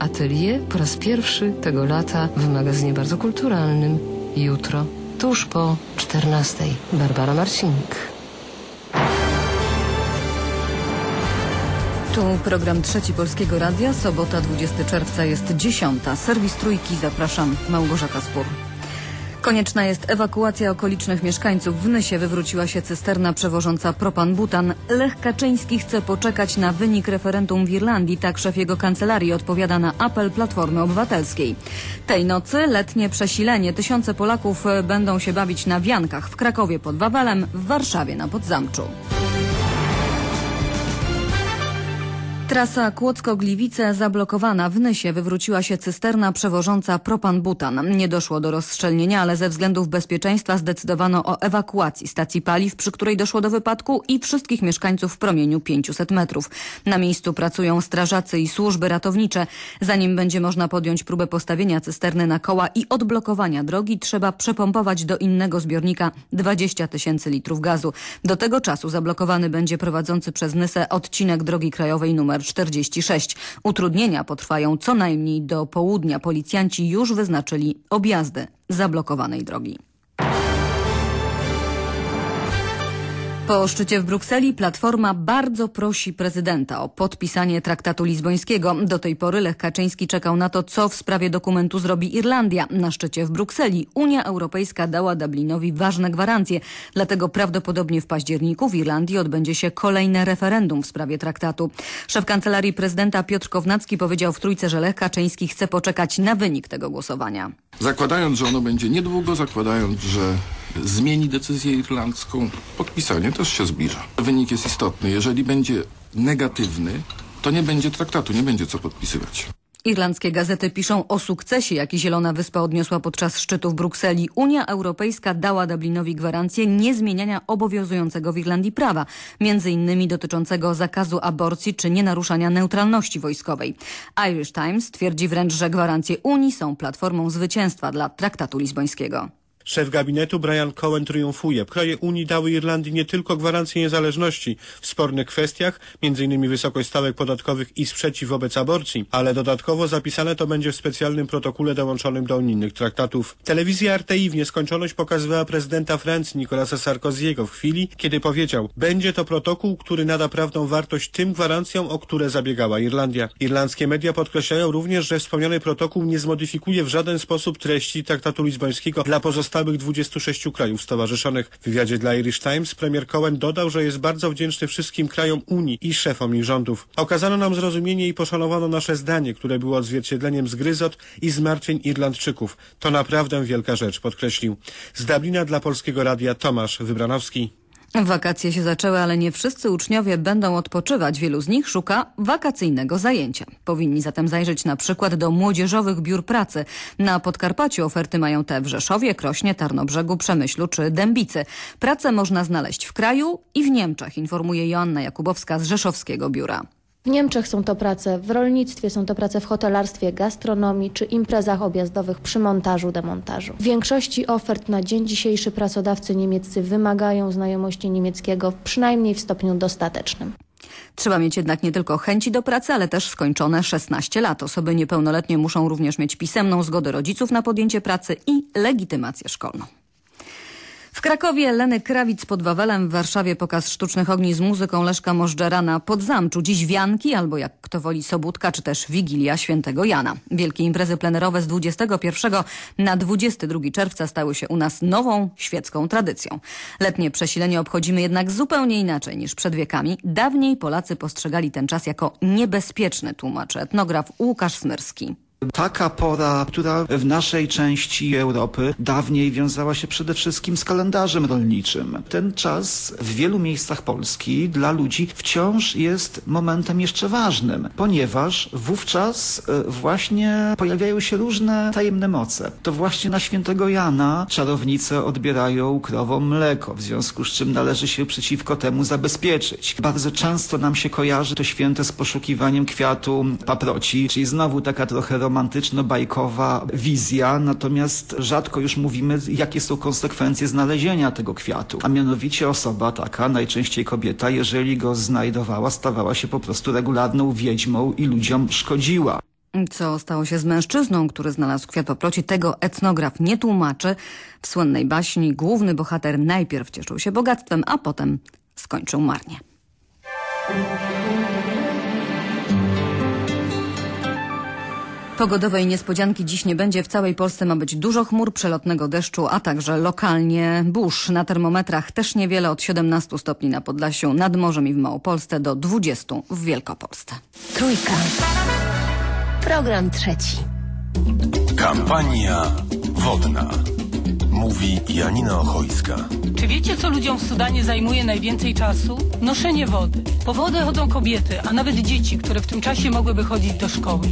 Atelier po raz pierwszy tego lata w magazynie bardzo kulturalnym. Jutro, tuż po 14. Barbara Marcinik. Tu program Trzeci Polskiego Radia, sobota 20 czerwca jest 10. Serwis Trójki, zapraszam, Małgorzata Spór. Konieczna jest ewakuacja okolicznych mieszkańców. W Nysie wywróciła się cysterna przewożąca propan-butan. Lech Kaczyński chce poczekać na wynik referendum w Irlandii. Tak szef jego kancelarii odpowiada na apel Platformy Obywatelskiej. Tej nocy letnie przesilenie. Tysiące Polaków będą się bawić na wiankach w Krakowie pod Wawelem, w Warszawie na Podzamczu. Trasa Kłodzko-Gliwice zablokowana. W Nysie wywróciła się cysterna przewożąca propan-butan. Nie doszło do rozszczelnienia, ale ze względów bezpieczeństwa zdecydowano o ewakuacji stacji paliw, przy której doszło do wypadku i wszystkich mieszkańców w promieniu 500 metrów. Na miejscu pracują strażacy i służby ratownicze. Zanim będzie można podjąć próbę postawienia cysterny na koła i odblokowania drogi, trzeba przepompować do innego zbiornika 20 tysięcy litrów gazu. Do tego czasu zablokowany będzie prowadzący przez Nysę odcinek drogi krajowej numer 46. Utrudnienia potrwają co najmniej do południa. Policjanci już wyznaczyli objazdy zablokowanej drogi. Po szczycie w Brukseli Platforma bardzo prosi prezydenta o podpisanie traktatu lizbońskiego. Do tej pory Lech Kaczyński czekał na to, co w sprawie dokumentu zrobi Irlandia. Na szczycie w Brukseli Unia Europejska dała Dublinowi ważne gwarancje. Dlatego prawdopodobnie w październiku w Irlandii odbędzie się kolejne referendum w sprawie traktatu. Szef kancelarii prezydenta Piotr Kownacki powiedział w Trójce, że Lech Kaczyński chce poczekać na wynik tego głosowania. Zakładając, że ono będzie niedługo, zakładając, że zmieni decyzję irlandzką, podpisanie też się zbliża. Wynik jest istotny. Jeżeli będzie negatywny, to nie będzie traktatu, nie będzie co podpisywać. Irlandzkie gazety piszą o sukcesie, jaki Zielona Wyspa odniosła podczas szczytu w Brukseli. Unia Europejska dała Dublinowi gwarancję niezmieniania obowiązującego w Irlandii prawa, między innymi dotyczącego zakazu aborcji czy nienaruszania neutralności wojskowej. Irish Times twierdzi wręcz, że gwarancje Unii są platformą zwycięstwa dla traktatu lizbońskiego. Szef gabinetu Brian Cohen triumfuje. Kraje Unii dały Irlandii nie tylko gwarancję niezależności w spornych kwestiach, m.in. wysokość stawek podatkowych i sprzeciw wobec aborcji, ale dodatkowo zapisane to będzie w specjalnym protokole dołączonym do unijnych traktatów. Telewizja RTI w nieskończoność pokazywała prezydenta Francji Nicolasa Sarkoziego w chwili, kiedy powiedział, będzie to protokół, który nada prawdą wartość tym gwarancjom, o które zabiegała Irlandia. Irlandzkie media podkreślają również, że wspomniany protokół nie zmodyfikuje w żaden sposób treści traktatu lizbońskiego dla pozostałych pozostałych 26 krajów stowarzyszonych. W wywiadzie dla Irish Times premier Cohen dodał, że jest bardzo wdzięczny wszystkim krajom Unii i szefom ich rządów. Okazano nam zrozumienie i poszanowano nasze zdanie, które było odzwierciedleniem zgryzot i zmartwień Irlandczyków. To naprawdę wielka rzecz, podkreślił. Z Dublina dla Polskiego Radia Tomasz Wybranowski. Wakacje się zaczęły, ale nie wszyscy uczniowie będą odpoczywać. Wielu z nich szuka wakacyjnego zajęcia. Powinni zatem zajrzeć na przykład do młodzieżowych biur pracy. Na Podkarpaciu oferty mają te w Rzeszowie, Krośnie, Tarnobrzegu, Przemyślu czy Dębicy. Pracę można znaleźć w kraju i w Niemczech, informuje Joanna Jakubowska z Rzeszowskiego Biura. W Niemczech są to prace w rolnictwie, są to prace w hotelarstwie, gastronomii czy imprezach objazdowych przy montażu, demontażu. W większości ofert na dzień dzisiejszy pracodawcy niemieccy wymagają znajomości niemieckiego przynajmniej w stopniu dostatecznym. Trzeba mieć jednak nie tylko chęci do pracy, ale też skończone 16 lat. Osoby niepełnoletnie muszą również mieć pisemną zgodę rodziców na podjęcie pracy i legitymację szkolną. W Krakowie Leny Krawic pod Wawelem, w Warszawie pokaz sztucznych ogni z muzyką Leszka Możdżera na Podzamczu. Dziś wianki albo jak kto woli Sobótka, czy też Wigilia Świętego Jana. Wielkie imprezy plenerowe z 21 na 22 czerwca stały się u nas nową świecką tradycją. Letnie przesilenie obchodzimy jednak zupełnie inaczej niż przed wiekami. Dawniej Polacy postrzegali ten czas jako niebezpieczny, tłumaczy etnograf Łukasz Smyrski. Taka pora, która w naszej części Europy dawniej wiązała się przede wszystkim z kalendarzem rolniczym. Ten czas w wielu miejscach Polski dla ludzi wciąż jest momentem jeszcze ważnym, ponieważ wówczas e, właśnie pojawiają się różne tajemne moce. To właśnie na świętego Jana czarownice odbierają krowom mleko, w związku z czym należy się przeciwko temu zabezpieczyć. Bardzo często nam się kojarzy to święte z poszukiwaniem kwiatu paproci, czyli znowu taka trochę romantyczno-bajkowa wizja, natomiast rzadko już mówimy, jakie są konsekwencje znalezienia tego kwiatu. A mianowicie osoba taka, najczęściej kobieta, jeżeli go znajdowała, stawała się po prostu regularną wiedźmą i ludziom szkodziła. Co stało się z mężczyzną, który znalazł kwiat paproci, tego etnograf nie tłumaczy. W słynnej baśni główny bohater najpierw cieszył się bogactwem, a potem skończył marnie. Pogodowej niespodzianki dziś nie będzie. W całej Polsce ma być dużo chmur, przelotnego deszczu, a także lokalnie burz. Na termometrach też niewiele od 17 stopni na Podlasiu, nad morzem i w Małopolsce do 20 w Wielkopolsce. Trójka. Program trzeci. Kampania wodna. Mówi Janina Ochojska. Czy wiecie, co ludziom w Sudanie zajmuje najwięcej czasu? Noszenie wody. Po wodę chodzą kobiety, a nawet dzieci, które w tym czasie mogłyby chodzić do szkoły.